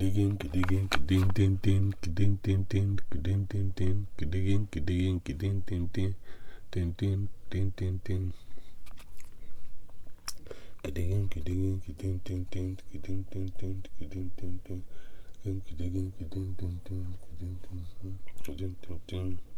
kidigin, kidiggin, kidin, din, din, kidin, din, din, kidin, din, din, kidigin, kidiggin, kidin, din, din, din, din, din, din, din. kidigin, kidiggin, kidin, din, din, kidin, din, din, kidin, din, din, kidigin, kidin, din, din, kidin, din, din, kidin, din, din.